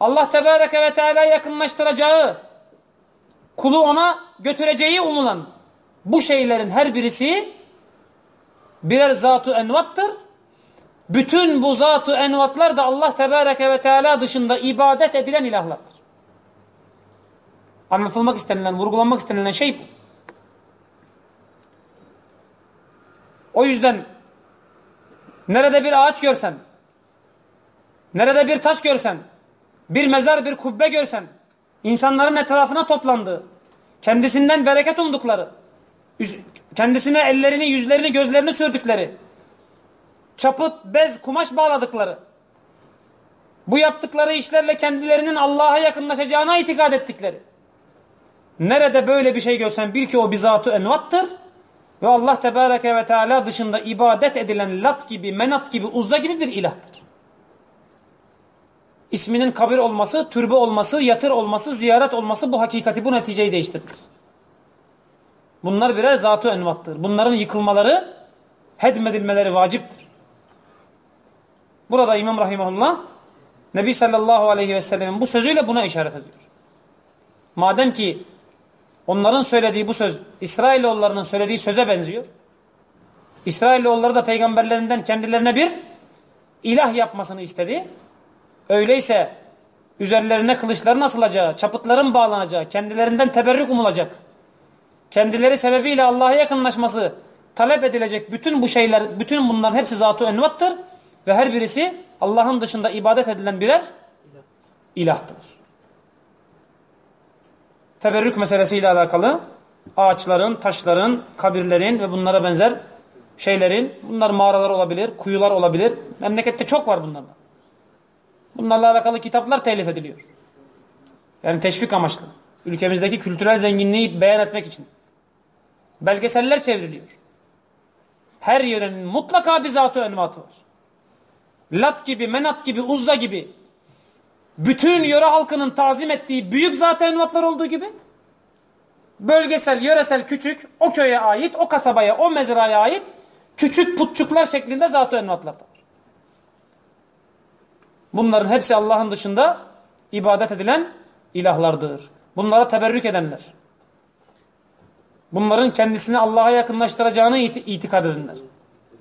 Allah Tebareke ve Teala yakınlaştıracağı, kulu ona götüreceği umulan bu şeylerin her birisi birer zat-ı envattır. Bütün bu zat-ı envatlar da Allah Tebareke ve Teala dışında ibadet edilen ilahlardır. Anlatılmak istenilen, vurgulanmak istenilen şey bu. O yüzden nerede bir ağaç görsen, nerede bir taş görsen, bir mezar, bir kubbe görsen, insanların etrafına toplandığı, kendisinden bereket umdukları, kendisine ellerini, yüzlerini, gözlerini sürdükleri, çaput, bez, kumaş bağladıkları, bu yaptıkları işlerle kendilerinin Allah'a yakınlaşacağına itikad ettikleri, nerede böyle bir şey görsen bil ki o bizatı envattır ve Allah Tebareke ve Teala dışında ibadet edilen lat gibi, menat gibi, uzza gibi bir ilahtır. İsminin kabir olması, türbe olması, yatır olması, ziyaret olması bu hakikati, bu neticeyi değiştirmez. Bunlar birer zatı envattır. Bunların yıkılmaları, hedmedilmeleri vaciptir. Burada İmam Rahimahullah Nebi sallallahu aleyhi ve sellemin bu sözüyle buna işaret ediyor. Madem ki onların söylediği bu söz İsrailoğullarının söylediği söze benziyor. İsrailoğulları da peygamberlerinden kendilerine bir ilah yapmasını istedi. Öyleyse üzerlerine kılıçların asılacağı, çaputların bağlanacağı, kendilerinden teberrük umulacak, kendileri sebebiyle Allah'a yakınlaşması talep edilecek bütün bu şeyler, bütün bunların hepsi zatı envattır ve her birisi Allah'ın dışında ibadet edilen birer ilahtır. Teberrük meselesiyle alakalı ağaçların, taşların, kabirlerin ve bunlara benzer şeylerin, bunlar mağaralar olabilir, kuyular olabilir. Memlekette çok var bunlardan. Bunlarla alakalı kitaplar telif ediliyor. Yani teşvik amaçlı. Ülkemizdeki kültürel zenginliği beyan etmek için. Belgeseller çevriliyor. Her yörenin mutlaka bir zatı envatı var. Lat gibi, Menat gibi, Uzza gibi bütün yöre halkının tazim ettiği büyük zat-ı envatlar olduğu gibi bölgesel, yöresel, küçük o köye ait, o kasabaya, o mezraya ait küçük putçuklar şeklinde zat-ı envatlar var. Bunların hepsi Allah'ın dışında ibadet edilen ilahlardır. Bunlara teberrük edenler. Bunların kendisini Allah'a yakınlaştıracağını it itikad edenler.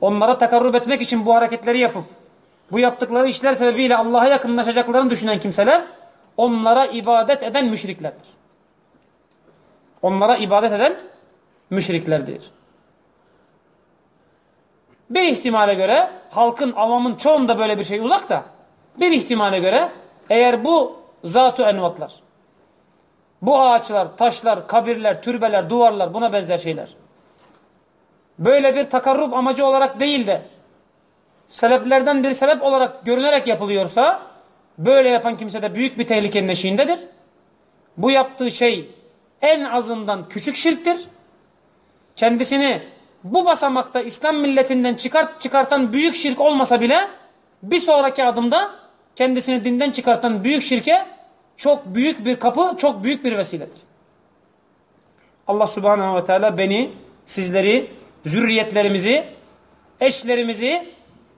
Onlara takarrub etmek için bu hareketleri yapıp bu yaptıkları işler sebebiyle Allah'a yakınlaşacaklarını düşünen kimseler onlara ibadet eden müşriklerdir. Onlara ibadet eden müşriklerdir. Bir ihtimale göre halkın, avamın çoğunda böyle bir şey uzak da bir ihtimale göre eğer bu zat-ı envatlar bu ağaçlar, taşlar, kabirler, türbeler, duvarlar buna benzer şeyler böyle bir takarrub amacı olarak değil de sebeplerden bir sebep olarak görünerek yapılıyorsa böyle yapan kimse de büyük bir tehlikenin eşiğindedir. Bu yaptığı şey en azından küçük şirktir. Kendisini bu basamakta İslam milletinden çıkart çıkartan büyük şirk olmasa bile bir sonraki adımda kendisini dinden çıkartan büyük şirke çok büyük bir kapı, çok büyük bir vesiledir. Allah subhanahu ve teala beni, sizleri, zürriyetlerimizi, eşlerimizi,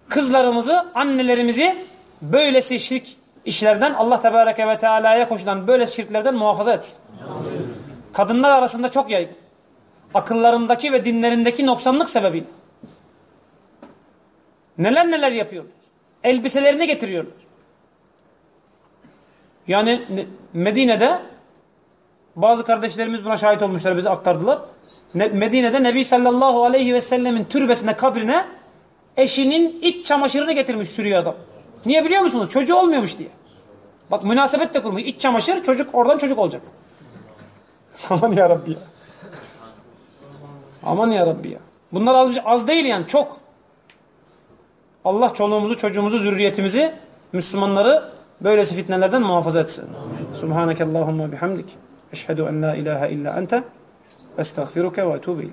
kızlarımızı, annelerimizi böylesi şirk işlerden Allah tebareke ve teala'ya koşulan böyle şirklerden muhafaza etsin. Kadınlar arasında çok yaygın. Akıllarındaki ve dinlerindeki noksanlık sebebiyle. Neler neler yapıyorlar. Elbiselerini getiriyorlar. Yani Medine'de bazı kardeşlerimiz buna şahit olmuşlar bize aktardılar. Medine'de Nebi sallallahu aleyhi ve sellemin türbesine kabrine eşinin iç çamaşırını getirmiş sürüyor adam. Niye biliyor musunuz? Çocuğu olmuyormuş diye. Bak münasebet de kurmuş. İç çamaşır çocuk oradan çocuk olacak. Aman ya Rabbi ya. Aman ya Rabbi ya. Bunlar az, az değil yani çok. Allah çoluğumuzu, çocuğumuzu, zürriyetimizi, Müslümanları böylesi fitnelerden muhafaza etsin. Subhaneke Allahumma bihamdik. Eşhedü en la ilahe illa ente estağfiruke ve etubu ileyh.